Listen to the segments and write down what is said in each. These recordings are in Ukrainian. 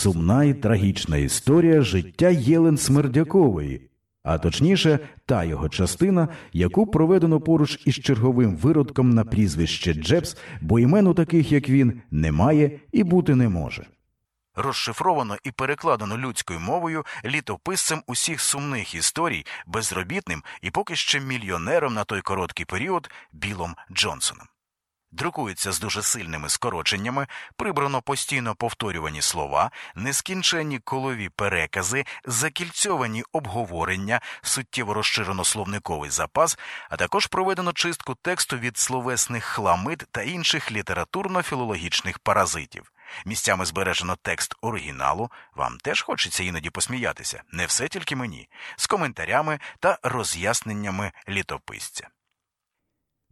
сумна і трагічна історія життя Єлен Смердякової, а точніше, та його частина, яку проведено поруч із черговим виродком на прізвище Джебс, бо імену таких, як він, немає і бути не може. Розшифровано і перекладено людською мовою літописцем усіх сумних історій, безробітним і поки ще мільйонером на той короткий період Білом Джонсоном. Друкується з дуже сильними скороченнями, прибрано постійно повторювані слова, нескінченні колові перекази, закільцьовані обговорення, суттєво розширено словниковий запас, а також проведено чистку тексту від словесних хламид та інших літературно-філологічних паразитів. Місцями збережено текст оригіналу. Вам теж хочеться іноді посміятися, не все тільки мені, з коментарями та роз'ясненнями літописця.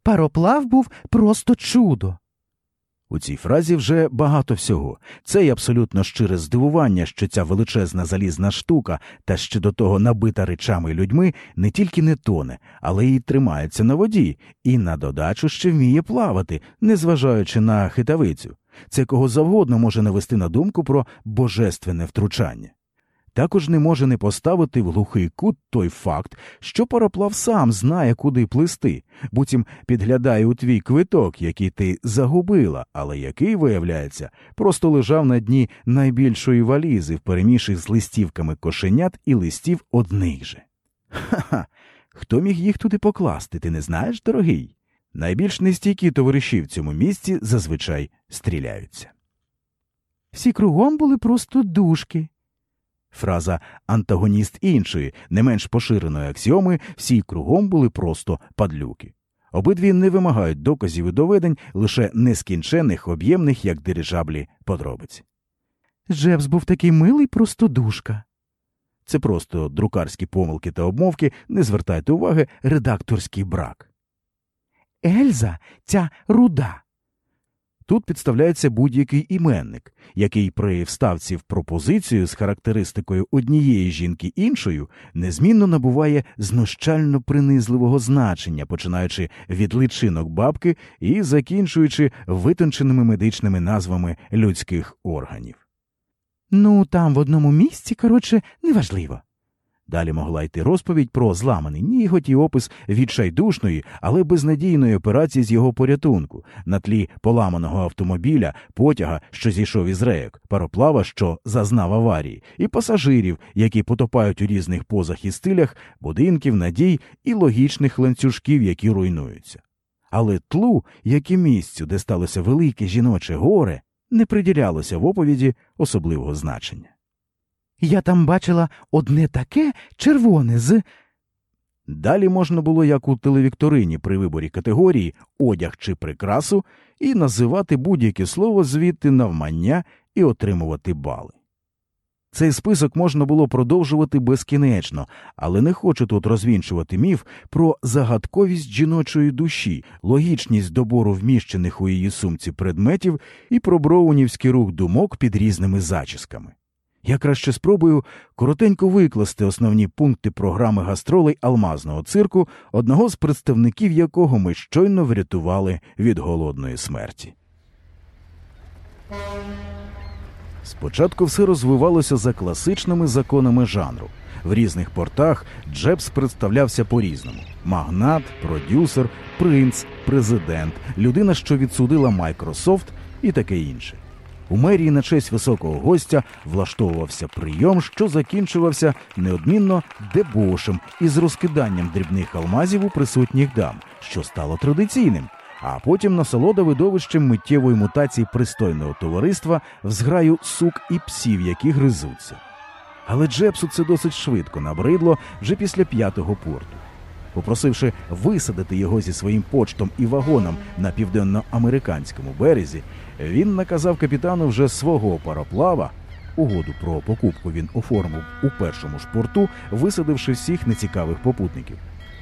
Пароплав був просто чудо. У цій фразі вже багато всього. Це й абсолютно щире здивування, що ця величезна залізна штука, та ще до того набита речами людьми, не тільки не тоне, але й тримається на воді, і на додачу ще вміє плавати, незважаючи на хитавицю. Це кого завгодно може навести на думку про божественне втручання. Також не може не поставити в глухий кут той факт, що пароплав сам знає, куди плисти, буцім підглядає у твій квиток, який ти загубила, але який, виявляється, просто лежав на дні найбільшої валізи впереміших з листівками кошенят і листів одних же. Ха-ха, хто міг їх туди покласти, ти не знаєш, дорогий? Найбільш нестійкі товариші в цьому місці зазвичай стріляються. Всі кругом були просто душки. Фраза антагоніст іншої, не менш поширеної аксіоми, всі кругом були просто падлюки. Обидві не вимагають доказів і доведень лише нескінченних, об'ємних, як дирижаблі, подробиць. Джебс був такий милий простодушка. Це просто друкарські помилки та обмовки, не звертайте уваги, редакторський брак. Ельза, ця руда. Тут підставляється будь-який іменник, який при вставці в пропозицію з характеристикою однієї жінки іншою незмінно набуває знущально принизливого значення, починаючи від личинок бабки і закінчуючи витонченими медичними назвами людських органів. Ну, там в одному місці, коротше, неважливо. Далі могла йти розповідь про зламаний ніготь і опис відчайдушної, але безнадійної операції з його порятунку на тлі поламаного автомобіля, потяга, що зійшов із рейок, пароплава, що зазнав аварії, і пасажирів, які потопають у різних позах і стилях, будинків, надій і логічних ланцюжків, які руйнуються. Але тлу, як і місцю, де сталося велике жіноче горе, не приділялося в оповіді особливого значення. Я там бачила одне таке червоне з. Далі можна було, як у телевікторині при виборі категорії одяг чи прикрасу, і називати будь-яке слово звідти навмання і отримувати бали. Цей список можна було продовжувати безкінечно, але не хочу тут розвінчувати міф про загадковість жіночої душі, логічність добору вміщених у її сумці предметів і про броунівський рух думок під різними зачісками. Я краще спробую коротенько викласти основні пункти програми гастролей алмазного цирку, одного з представників якого ми щойно врятували від голодної смерті. Спочатку все розвивалося за класичними законами жанру. В різних портах Джебс представлявся по-різному: магнат, продюсер, принц, президент, людина, що відсудила Майкрософт і таке інше. У мерії на честь високого гостя влаштовувався прийом, що закінчувався неодмінно дебошем із розкиданням дрібних алмазів у присутніх дам, що стало традиційним, а потім насолода видовищем миттєвої мутації пристойного товариства в зграю сук і псів, які гризуться. Але Джепсу це досить швидко набридло вже після п'ятого порту. Попросивши висадити його зі своїм почтом і вагоном на південноамериканському березі, він наказав капітану вже свого пароплава. Угоду про покупку він оформив у першому ж порту, висадивши всіх нецікавих попутників,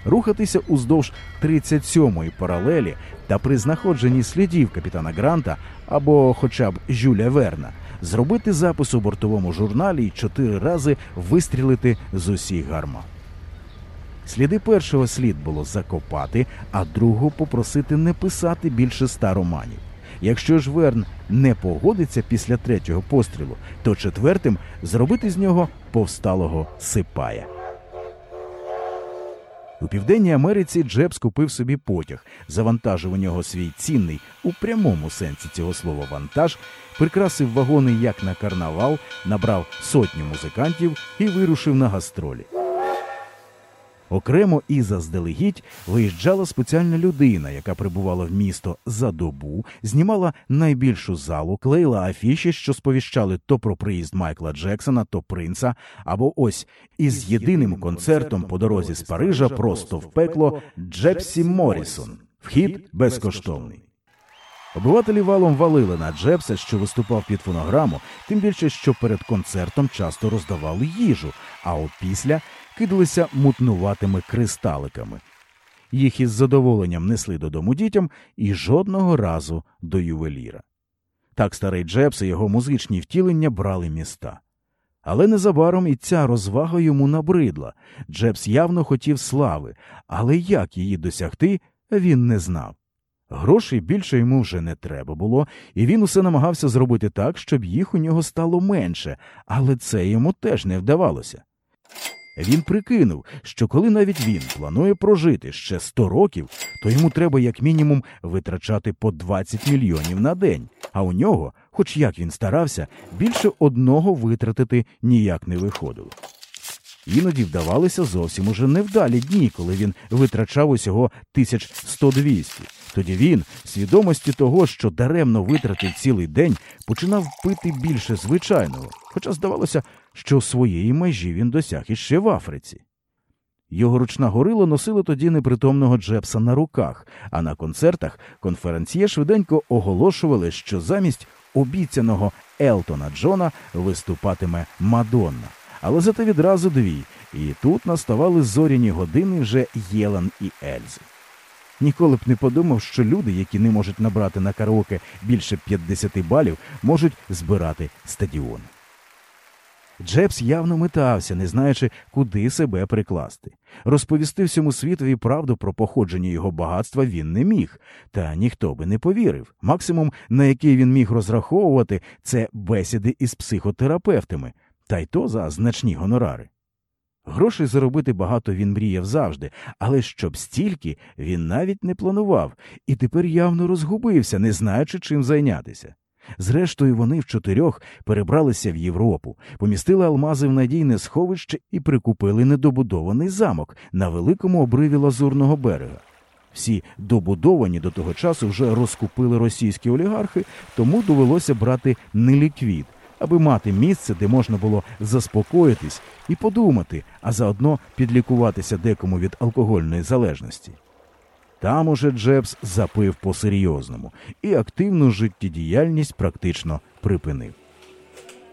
рухатися уздовж 37-ї паралелі та при знаходженні слідів капітана Гранта або хоча б Жюля Верна, зробити запис у бортовому журналі і чотири рази вистрілити з усіх гармат. Сліди першого слід було закопати, а другого попросити не писати більше ста романів. Якщо ж Верн не погодиться після третього пострілу, то четвертим зробити з нього повсталого сипая. У Південній Америці Джебс купив собі потяг, завантажив у нього свій цінний у прямому сенсі цього слова вантаж, прикрасив вагони як на карнавал, набрав сотню музикантів і вирушив на гастролі. Окремо і заздалегідь виїжджала спеціальна людина, яка прибувала в місто за добу, знімала найбільшу залу, клеїла афіші, що сповіщали то про приїзд Майкла Джексона, то принца, або ось із єдиним концертом по дорозі з Парижа просто в пекло Джепсі Морісон. Вхід безкоштовний. Обивателі валом валили на Джепса, що виступав під фонограму, тим більше, що перед концертом часто роздавали їжу, а опісля кидалися мутнуватими кристаликами. Їх із задоволенням несли додому дітям і жодного разу до ювеліра. Так старий Джепс і його музичні втілення брали міста. Але незабаром і ця розвага йому набридла. Джепс явно хотів слави, але як її досягти, він не знав. Грошей більше йому вже не треба було, і він усе намагався зробити так, щоб їх у нього стало менше, але це йому теж не вдавалося. Він прикинув, що коли навіть він планує прожити ще 100 років, то йому треба як мінімум витрачати по 20 мільйонів на день, а у нього, хоч як він старався, більше одного витратити ніяк не виходило. Іноді вдавалися зовсім уже невдалі дні, коли він витрачав усього 1100-200. Тоді він, свідомості того, що даремно витратив цілий день, починав пити більше звичайного, хоча здавалося, що своєї межі він досяг іще в Африці. Його ручна горила носили тоді непритомного Джепса на руках, а на концертах конференціє швиденько оголошували, що замість обіцяного Елтона Джона виступатиме Мадонна. Але зате відразу дві, і тут наставали зоряні години вже Єлан і Ельзи. Ніколи б не подумав, що люди, які не можуть набрати на караоке більше 50 балів, можуть збирати стадіони. Джебс явно метався, не знаючи, куди себе прикласти. Розповісти всьому світові правду про походження його багатства він не міг, та ніхто би не повірив. Максимум, на який він міг розраховувати, це бесіди із психотерапевтами, та й то за значні гонорари. Грошей заробити багато він мріяв завжди, але щоб стільки він навіть не планував, і тепер явно розгубився, не знаючи, чим зайнятися. Зрештою, вони в чотирьох перебралися в Європу, помістили алмази в надійне сховище і прикупили недобудований замок на великому обриві Лазурного берега. Всі добудовані до того часу вже розкупили російські олігархи, тому довелося брати неліквід, аби мати місце, де можна було заспокоїтись і подумати, а заодно підлікуватися декому від алкогольної залежності. Там уже Джебс запив по-серйозному і активну життєдіяльність практично припинив.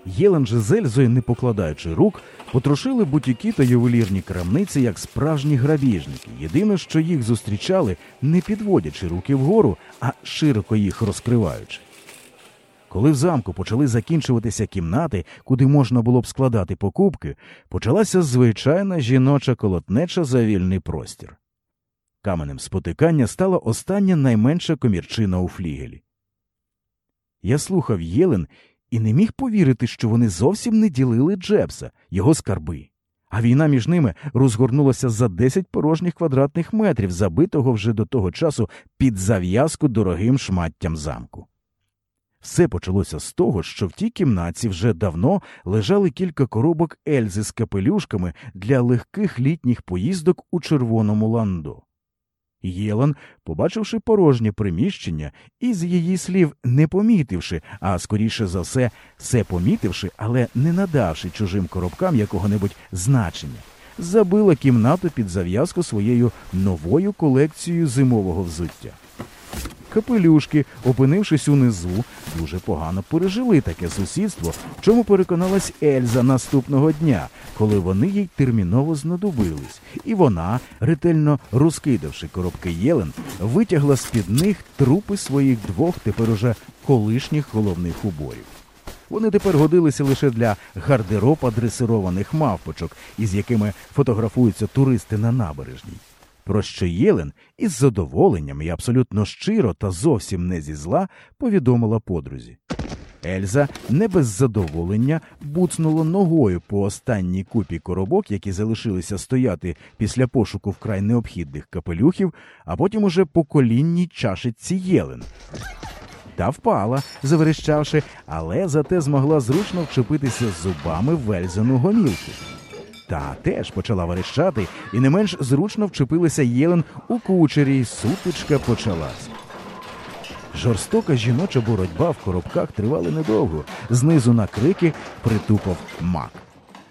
Єлен же не покладаючи рук, потрошили бутіки та ювелірні крамниці як справжні грабіжники. Єдине, що їх зустрічали, не підводячи руки вгору, а широко їх розкриваючи. Коли в замку почали закінчуватися кімнати, куди можна було б складати покупки, почалася звичайна жіноча колотнеча за вільний простір. Каменем спотикання стала остання найменша комірчина у флігелі. Я слухав Єлен і не міг повірити, що вони зовсім не ділили Джебса, його скарби. А війна між ними розгорнулася за 10 порожніх квадратних метрів, забитого вже до того часу під зав'язку дорогим шматтям замку. Все почалося з того, що в тій кімнаті вже давно лежали кілька коробок Ельзи з капелюшками для легких літніх поїздок у червоному ландо. Єлан, побачивши порожнє приміщення, і з її слів не помітивши, а скоріше за все, все помітивши, але не надавши чужим коробкам якого-небудь значення, забила кімнату під зав'язку своєю новою колекцією зимового взуття. Капелюшки, опинившись унизу, дуже погано пережили таке сусідство, чому переконалась Ельза наступного дня, коли вони їй терміново знадобились, і вона, ретельно розкидавши коробки Єлен, витягла з під них трупи своїх двох тепер уже колишніх головних уборів. Вони тепер годилися лише для гардероба дресированих мавпочок, із якими фотографуються туристи на набережній. Про що Єлен із задоволенням і абсолютно щиро та зовсім не зі зла повідомила подрузі. Ельза не без задоволення буцнула ногою по останній купі коробок, які залишилися стояти після пошуку вкрай необхідних капелюхів, а потім уже по колінній чашиці Єлен. Та впала, заверещавши, але зате змогла зручно вчепитися зубами в Ельзину гомілку. Та теж почала верещати, і не менш зручно вчепилася Єлен у кучері, і сутичка почалась. Жорстока жіноча боротьба в коробках тривала недовго. Знизу на крики притупав мак.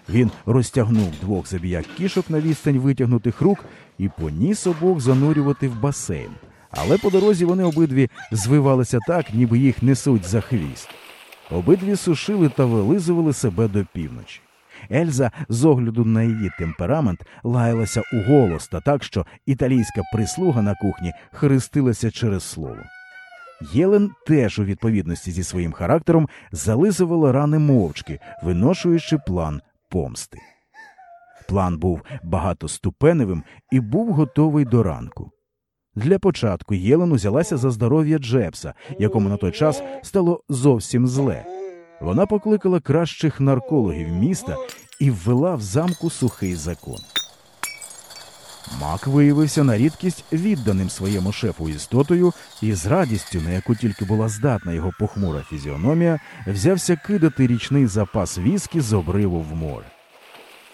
Він розтягнув двох забіяк кішок на відстань витягнутих рук і поніс обох занурювати в басейн. Але по дорозі вони обидві звивалися так, ніби їх несуть за хвіст. Обидві сушили та вилизували себе до півночі. Ельза, з огляду на її темперамент, лаялася у голос та так, що італійська прислуга на кухні хрестилася через слово. Єлен теж у відповідності зі своїм характером зализувала рани мовчки, виношуючи план помсти. План був багатоступеневим і був готовий до ранку. Для початку Єлен узялася за здоров'я Джепса, якому на той час стало зовсім зле. Вона покликала кращих наркологів міста і ввела в замку сухий закон. Мак виявився на рідкість відданим своєму шефу істотою і з радістю, на яку тільки була здатна його похмура фізіономія, взявся кидати річний запас віскі з обриву в море.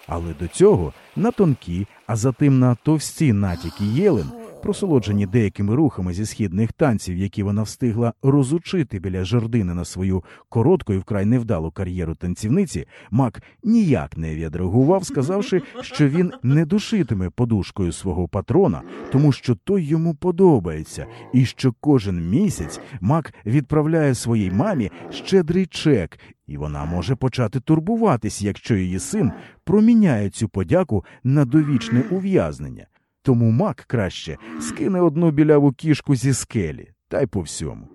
Але до цього на тонкі, а затим на товсті натяки Єлен, просолоджені деякими рухами зі східних танців, які вона встигла розучити біля жердини на свою коротку і вкрай невдалу кар'єру танцівниці, Мак ніяк не відреагував, сказавши, що він не душитиме подушкою свого патрона, тому що той йому подобається, і що кожен місяць Мак відправляє своїй мамі щедрий чек, і вона може почати турбуватись, якщо її син проміняє цю подяку на довічне ув'язнення. Тому мак краще скине одну біляву кішку зі скелі, та й по всьому.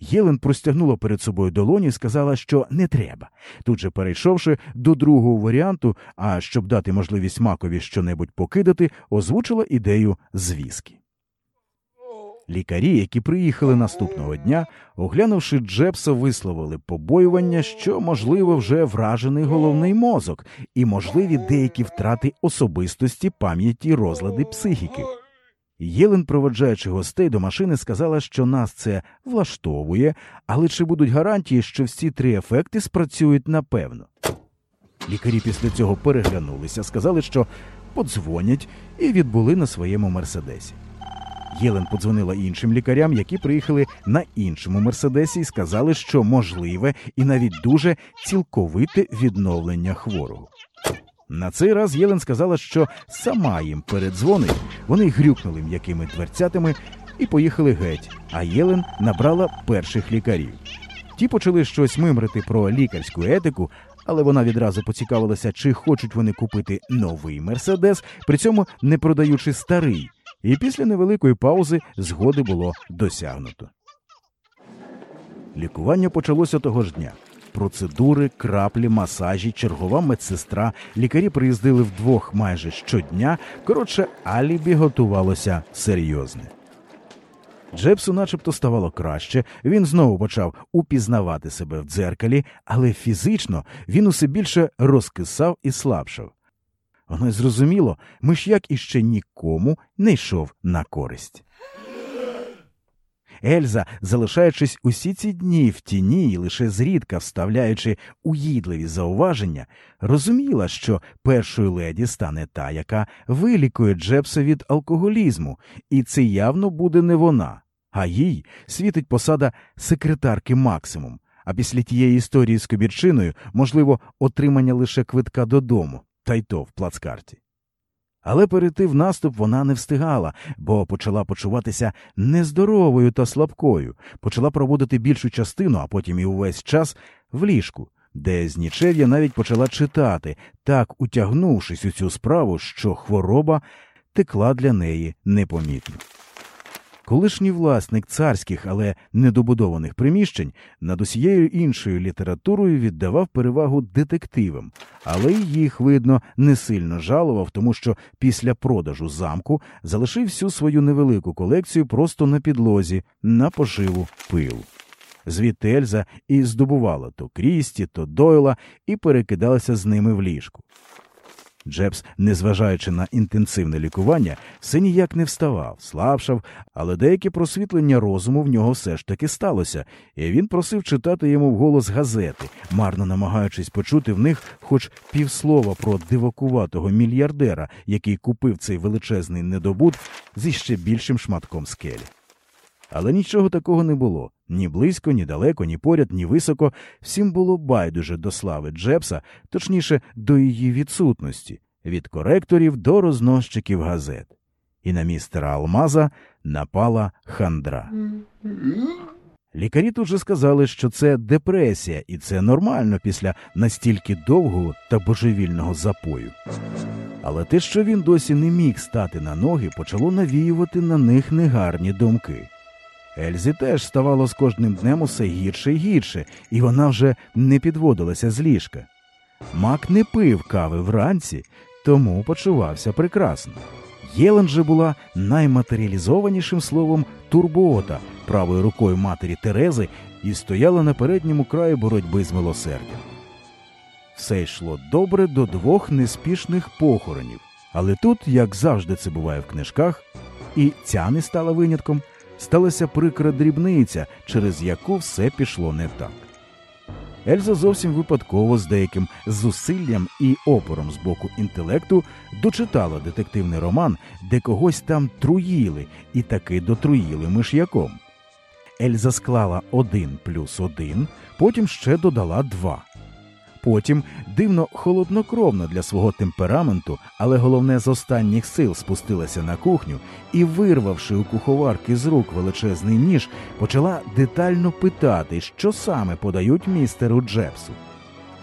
Єлен простягнула перед собою долоні і сказала, що не треба. Тут же перейшовши до другого варіанту, а щоб дати можливість макові щонебудь покидати, озвучила ідею звіски. Лікарі, які приїхали наступного дня, оглянувши Джепса, висловили побоювання, що, можливо, вже вражений головний мозок і можливі деякі втрати особистості, пам'яті, розлади психіки. Єлен, проводжаючи гостей до машини, сказала, що нас це влаштовує, але чи будуть гарантії, що всі три ефекти спрацюють напевно. Лікарі після цього переглянулися, сказали, що подзвонять, і відбули на своєму мерседесі. Єлен подзвонила іншим лікарям, які приїхали на іншому мерседесі, і сказали, що можливе і навіть дуже цілковите відновлення хворого. На цей раз Єлен сказала, що сама їм передзвонить. Вони грюкнули м'якими дверцятами і поїхали геть. А Єлен набрала перших лікарів. Ті почали щось мимрити про лікарську етику, але вона відразу поцікавилася, чи хочуть вони купити новий мерседес, при цьому не продаючи старий. І після невеликої паузи згоди було досягнуто. Лікування почалося того ж дня. Процедури, краплі, масажі, чергова медсестра. Лікарі приїздили вдвох майже щодня. Коротше, алібі готувалося серйозне. Джепсу начебто ставало краще, він знову почав упізнавати себе в дзеркалі, але фізично він усе більше розкисав і слабшав. Воно й зрозуміло, миш'як іще нікому не йшов на користь. Ельза, залишаючись усі ці дні в тіні і лише зрідка вставляючи уїдливі зауваження, розуміла, що першою леді стане та, яка вилікує Джепса від алкоголізму, і це явно буде не вона, а їй світить посада секретарки максимум. А після тієї історії з кобірчиною, можливо, отримання лише квитка додому, та й то в плацкарті. Але перейти в наступ вона не встигала, бо почала почуватися нездоровою та слабкою, почала проводити більшу частину, а потім і увесь час в ліжку, де з нічев'я навіть почала читати, так утягнувшись у цю справу, що хвороба текла для неї непомітно. Колишній власник царських, але недобудованих приміщень над усією іншою літературою віддавав перевагу детективам, але їх, видно, не сильно жалував, тому що після продажу замку залишив всю свою невелику колекцію просто на підлозі, на поживу пилу. Звідти Ельза і здобувала то Крісті, то Дойла і перекидалася з ними в ліжку. Джебс, незважаючи на інтенсивне лікування, все ніяк не вставав, слабшав, але деяке просвітлення розуму в нього все ж таки сталося, і він просив читати йому вголос газети, марно намагаючись почути в них хоч півслова про дивакуватого мільярдера, який купив цей величезний недобут зі ще більшим шматком скелі. Але нічого такого не було ні близько, ні далеко, ні поряд, ні високо. Всім було байдуже до слави Джепса, точніше, до її відсутності, від коректорів до розносчиків газет. І на містера Алмаза напала хандра. Лікарі тут же сказали, що це депресія, і це нормально після настільки довгого та божевільного запою. Але те, що він досі не міг стати на ноги, почало навіювати на них негарні думки. Ельзі теж ставало з кожним днем усе гірше і гірше, і вона вже не підводилася з ліжка. Мак не пив кави вранці, тому почувався прекрасно. Єлен же була найматеріалізованішим словом турбота правою рукою матері Терези і стояла на передньому краї боротьби з милосердям. Все йшло добре до двох неспішних похоронів, але тут, як завжди це буває в книжках, і ця не стала винятком, сталася прикра дрібниця, через яку все пішло не так. Ельза зовсім випадково з деяким зусиллям і опором з боку інтелекту дочитала детективний роман, де когось там труїли, і таки дотруїли миш'яком. Ельза склала один плюс один, потім ще додала два. Потім дивно холоднокровно для свого темпераменту, але головне з останніх сил спустилася на кухню і, вирвавши у куховарки з рук величезний ніж, почала детально питати, що саме подають містеру Джепсу.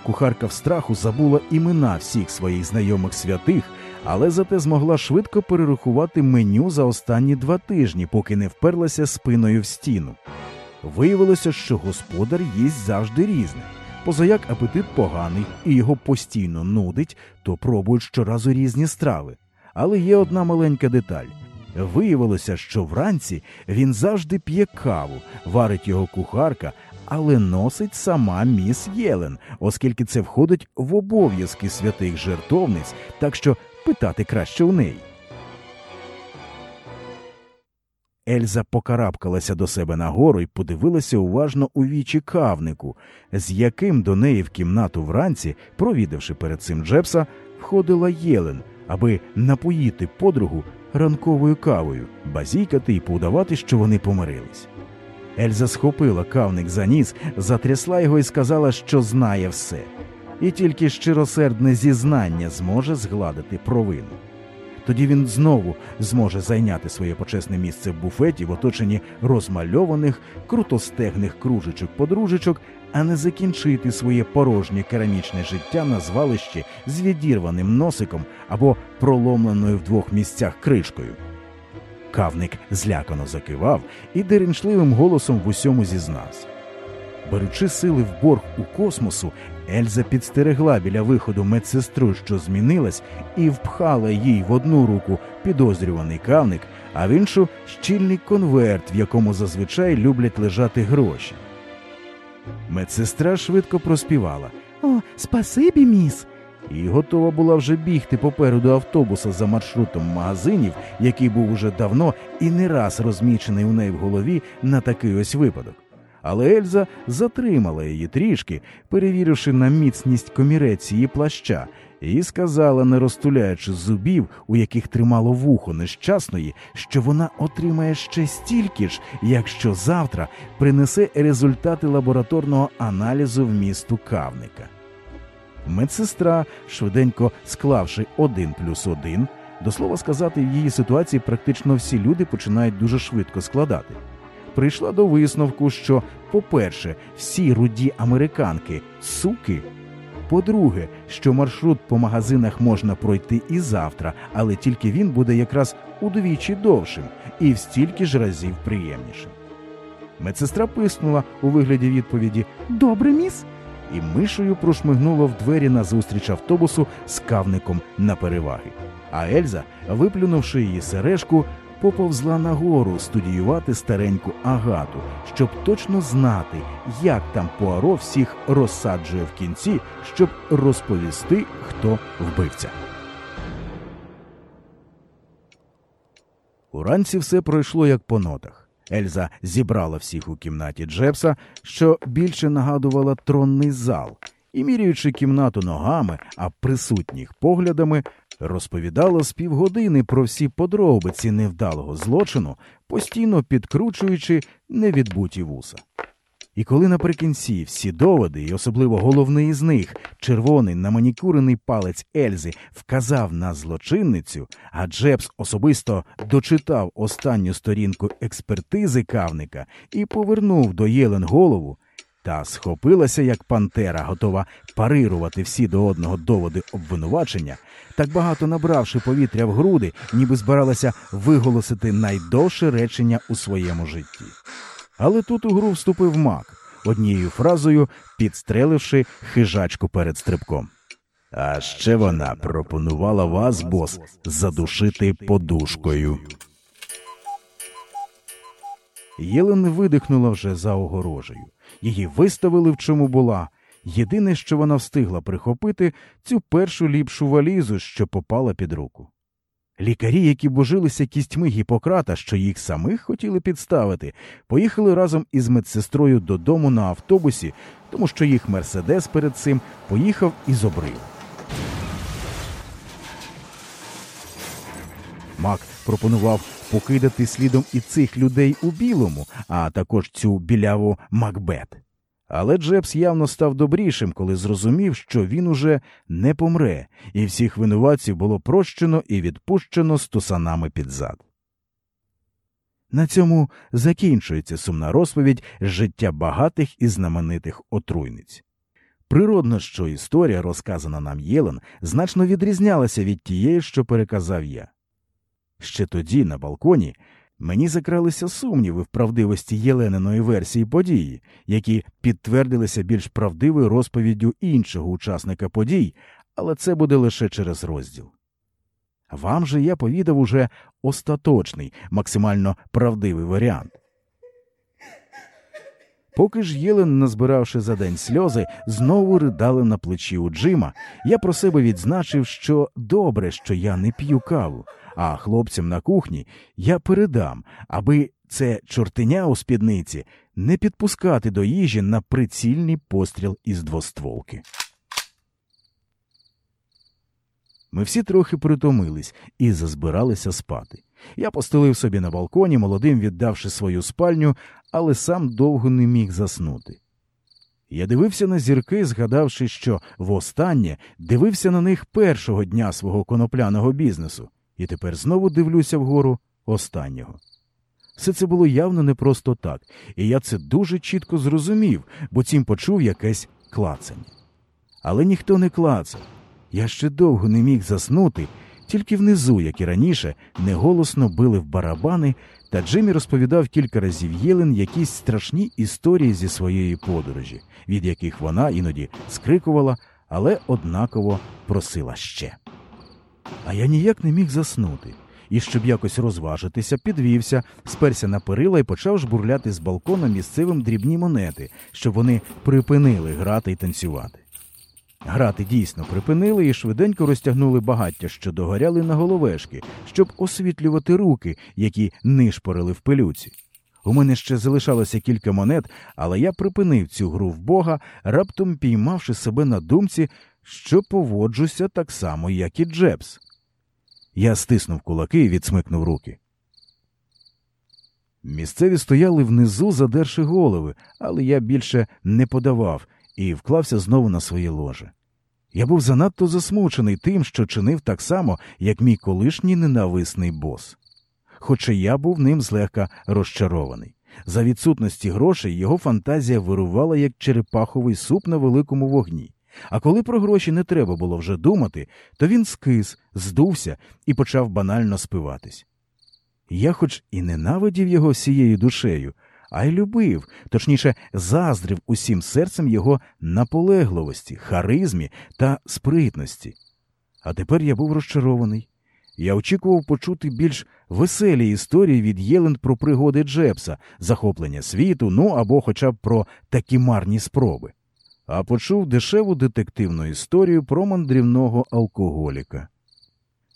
Кухарка в страху забула імена всіх своїх знайомих святих, але зате змогла швидко перерахувати меню за останні два тижні, поки не вперлася спиною в стіну. Виявилося, що господар їсть завжди різне. Позаяк апетит поганий і його постійно нудить, то пробують щоразу різні страви. Але є одна маленька деталь. Виявилося, що вранці він завжди п'є каву, варить його кухарка, але носить сама міс Єлен, оскільки це входить в обов'язки святих жертовниць, так що питати краще у неї. Ельза покарабкалася до себе нагору і подивилася уважно у вічі кавнику, з яким до неї в кімнату вранці, провідавши перед цим Джепса, входила Єлен, аби напоїти подругу ранковою кавою, базікати і поудавати, що вони помирились. Ельза схопила кавник за ніс, затрясла його і сказала, що знає все, і тільки щиросердне зізнання зможе згладити провину. Тоді він знову зможе зайняти своє почесне місце в буфеті в оточенні розмальованих, крутостегних кружечок-подружечок, а не закінчити своє порожнє керамічне життя на звалищі з відірваним носиком або проломленою в двох місцях кришкою. Кавник злякано закивав і деренчливим голосом в усьому зізнався. Беручи сили в борг у космосу, Ельза підстерегла біля виходу медсестру, що змінилась, і впхала їй в одну руку підозрюваний кавник, а в іншу щільний конверт, в якому зазвичай люблять лежати гроші. Медсестра швидко проспівала О, спасибі, міс. і готова була вже бігти попереду автобуса за маршрутом магазинів, який був уже давно і не раз розмічений у неї в голові на такий ось випадок. Але Ельза затримала її трішки, перевіривши на міцність комірець її плаща, і сказала, не розтуляючи зубів, у яких тримало вухо нещасної, що вона отримає ще стільки ж, якщо завтра принесе результати лабораторного аналізу в місту Кавника. Медсестра, швиденько склавши один плюс один, до слова сказати, в її ситуації практично всі люди починають дуже швидко складати. Прийшла до висновку, що, по-перше, всі руді американки суки, По-друге, що маршрут по магазинах можна пройти і завтра, але тільки він буде якраз удвічі довшим і в стільки ж разів приємнішим. Медсестра писнула у вигляді відповіді Добре, міс. і мишею прошмигнула в двері назустріч автобусу з кавником на переваги. А Ельза, виплюнувши її сережку, поповзла нагору студіювати стареньку агату, щоб точно знати, як там Пуаро всіх розсаджує в кінці, щоб розповісти, хто вбивця. Уранці все пройшло як по нотах. Ельза зібрала всіх у кімнаті Джепса, що більше нагадувала тронний зал, і, міряючи кімнату ногами, а присутніх поглядами, розповідала з півгодини про всі подробиці невдалого злочину, постійно підкручуючи невідбуті вуса. І коли наприкінці всі доводи, і особливо головний із них, червоний наманікурений палець Ельзи, вказав на злочинницю, а Джебс особисто дочитав останню сторінку експертизи кавника і повернув до Єлен голову, та схопилася, як пантера, готова парирувати всі до одного доводи обвинувачення, так багато набравши повітря в груди, ніби збиралася виголосити найдовше речення у своєму житті. Але тут у гру вступив мак, однією фразою підстреливши хижачку перед стрибком. А ще вона пропонувала вас, бос, задушити подушкою. Єлен видихнула вже за огорожею. Її виставили в чому була. Єдине, що вона встигла прихопити, цю першу ліпшу валізу, що попала під руку. Лікарі, які божилися кістьми Гіппократа, що їх самих хотіли підставити, поїхали разом із медсестрою додому на автобусі, тому що їх мерседес перед цим поїхав із обрив. Мак пропонував покидати слідом і цих людей у білому, а також цю біляву Макбет. Але Джебс явно став добрішим, коли зрозумів, що він уже не помре, і всіх винуватців було прощено і відпущено стусанами під зад. На цьому закінчується сумна розповідь життя багатих і знаменитих отруйниць. Природно, що історія, розказана нам Єлен, значно відрізнялася від тієї, що переказав я. Ще тоді, на балконі, мені закралися сумніви в правдивості Єлениної версії події, які підтвердилися більш правдивою розповіддю іншого учасника подій, але це буде лише через розділ. Вам же я повідав уже остаточний, максимально правдивий варіант. Поки ж Єлен, назбиравши за день сльози, знову ридали на плечі у Джима, я про себе відзначив, що добре, що я не п'ю каву, а хлопцям на кухні я передам, аби це чортеня у спідниці не підпускати до їжі на прицільний постріл із двостволки. Ми всі трохи притомились і зазбиралися спати. Я постелив собі на балконі, молодим віддавши свою спальню, але сам довго не міг заснути. Я дивився на зірки, згадавши, що востаннє дивився на них першого дня свого конопляного бізнесу, і тепер знову дивлюся вгору останнього. Все це було явно не просто так, і я це дуже чітко зрозумів, бо цім почув якесь клацання. Але ніхто не клацав. Я ще довго не міг заснути, тільки внизу, як і раніше, неголосно били в барабани, та Джиммі розповідав кілька разів Єлен якісь страшні історії зі своєї подорожі, від яких вона іноді скрикувала, але однаково просила ще. А я ніяк не міг заснути. І щоб якось розважитися, підвівся, сперся на перила і почав жбурляти з балкона місцевим дрібні монети, щоб вони припинили грати і танцювати. Грати дійсно припинили і швиденько розтягнули багаття, що догоряли на головешки, щоб освітлювати руки, які нишпорили в пилюці. У мене ще залишалося кілька монет, але я припинив цю гру в Бога, раптом піймавши себе на думці, що поводжуся так само, як і Джебс. Я стиснув кулаки і відсмикнув руки. Місцеві стояли внизу, задерши голови, але я більше не подавав і вклався знову на своє ложе. Я був занадто засмучений тим, що чинив так само, як мій колишній ненависний бос. Хоча я був ним злегка розчарований. За відсутності грошей його фантазія вирувала як черепаховий суп на великому вогні, А коли про гроші не треба було вже думати, то він скис, здувся і почав банально спиватись. Я хоч і ненавидів його всією душею, а й любив, точніше, заздрив усім серцем його наполегливості, харизмі та спритності. А тепер я був розчарований. Я очікував почути більш веселі історії від Єленд про пригоди Джепса, захоплення світу, ну або хоча б про такі марні спроби. А почув дешеву детективну історію про мандрівного алкоголіка.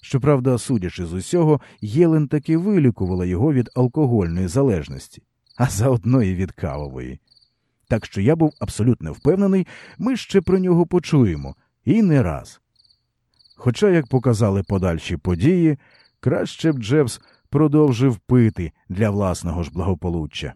Щоправда, судячи з усього, Єлен таки вилікувала його від алкогольної залежності, а заодно і від кавової. Так що я був абсолютно впевнений, ми ще про нього почуємо, і не раз. Хоча, як показали подальші події, краще б Джебс продовжив пити для власного ж благополуччя.